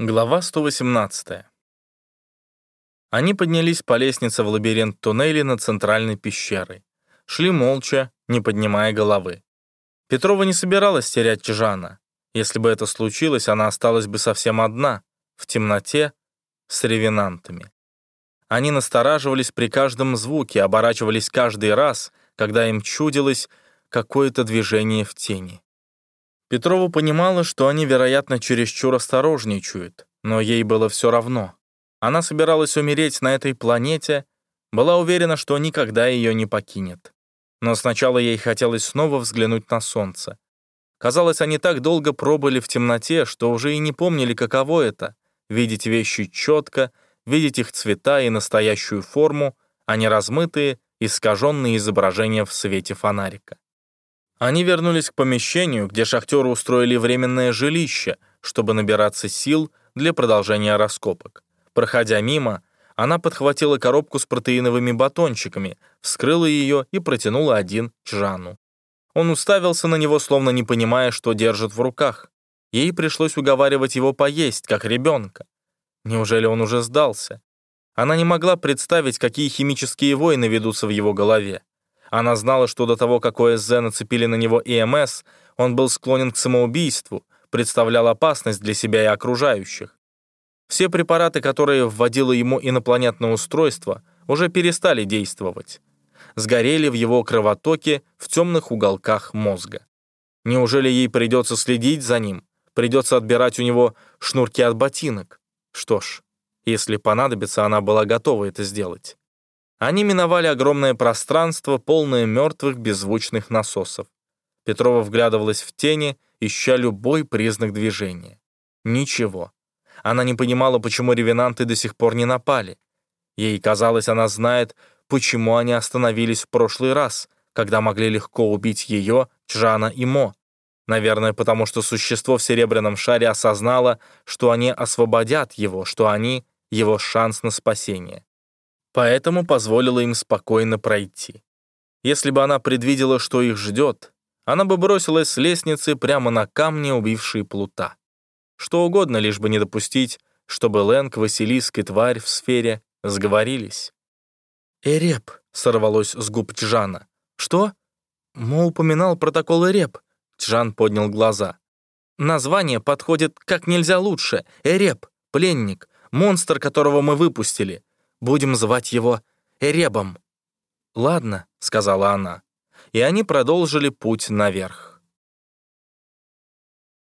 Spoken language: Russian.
Глава 118. Они поднялись по лестнице в лабиринт туннелей над центральной пещерой. Шли молча, не поднимая головы. Петрова не собиралась терять Жана. Если бы это случилось, она осталась бы совсем одна, в темноте, с ревенантами. Они настораживались при каждом звуке, оборачивались каждый раз, когда им чудилось какое-то движение в тени. Петрова понимала, что они, вероятно, чересчур осторожничают, но ей было все равно. Она собиралась умереть на этой планете, была уверена, что никогда ее не покинет. Но сначала ей хотелось снова взглянуть на солнце. Казалось, они так долго пробыли в темноте, что уже и не помнили, каково это — видеть вещи четко, видеть их цвета и настоящую форму, а не размытые, искаженные изображения в свете фонарика. Они вернулись к помещению, где шахтеры устроили временное жилище, чтобы набираться сил для продолжения раскопок. Проходя мимо, она подхватила коробку с протеиновыми батончиками, вскрыла ее и протянула один Чжану. Он уставился на него, словно не понимая, что держит в руках. Ей пришлось уговаривать его поесть, как ребенка. Неужели он уже сдался? Она не могла представить, какие химические войны ведутся в его голове. Она знала, что до того, как ОСЗ нацепили на него ИМС, он был склонен к самоубийству, представлял опасность для себя и окружающих. Все препараты, которые вводило ему инопланетное устройство, уже перестали действовать. Сгорели в его кровотоке в темных уголках мозга. Неужели ей придется следить за ним? Придется отбирать у него шнурки от ботинок? Что ж, если понадобится, она была готова это сделать. Они миновали огромное пространство, полное мертвых беззвучных насосов. Петрова вглядывалась в тени, ища любой признак движения. Ничего. Она не понимала, почему ревенанты до сих пор не напали. Ей казалось, она знает, почему они остановились в прошлый раз, когда могли легко убить ее, Чжана и Мо. Наверное, потому что существо в серебряном шаре осознало, что они освободят его, что они — его шанс на спасение поэтому позволила им спокойно пройти. Если бы она предвидела, что их ждет, она бы бросилась с лестницы прямо на камни, убившие плута. Что угодно, лишь бы не допустить, чтобы Лэнг, Василиск и тварь в сфере сговорились. «Эреп», — сорвалось с губ Чжана. «Что?» Мо упоминал протокол Эреп. Чжан поднял глаза. «Название подходит как нельзя лучше. Эреп, пленник, монстр, которого мы выпустили. Будем звать его Эребом». «Ладно», — сказала она, и они продолжили путь наверх.